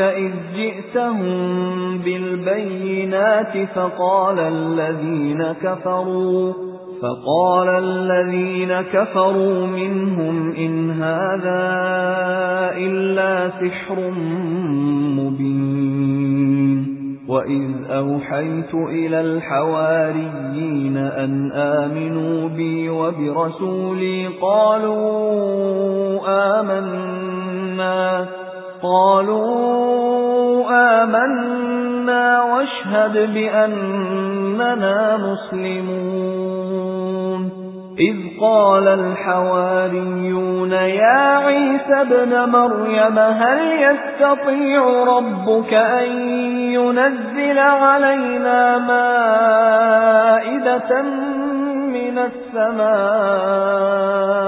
إِذْ جِئْتَهُم بِالْبَيِّنَاتِ فَقَالَ الَّذِينَ كَفَرُوا فَقَالَ الَّذِينَ كَفَرُوا مِنْهُمْ إِنْ هَذَا إِلَّا سِحْرٌ مُبِينٌ. وَإِذْ أَوْحَيْتُ إِلَى الْحَوَارِيِّينَ أَنْ آمِنُوا بِي وَبِرَسُولِي قَالُوا آمَنَّا. قَالُوا آمَنَّا وَاشْهَدْ بِأَنَّنَا مُسْلِمُونَ. إِذْ قَالَ الْحَوَارِيُّونَ يَا عِيسَى ابْنَ مَرْيَمَ هَلْ يَسْتَطِيعُ رَبُّكَ أَن يُنَزِّلَ عَلَيْنَا مَائِدَةً مِنَ السَّمَاءِ؟